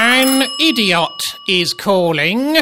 An idiot is calling.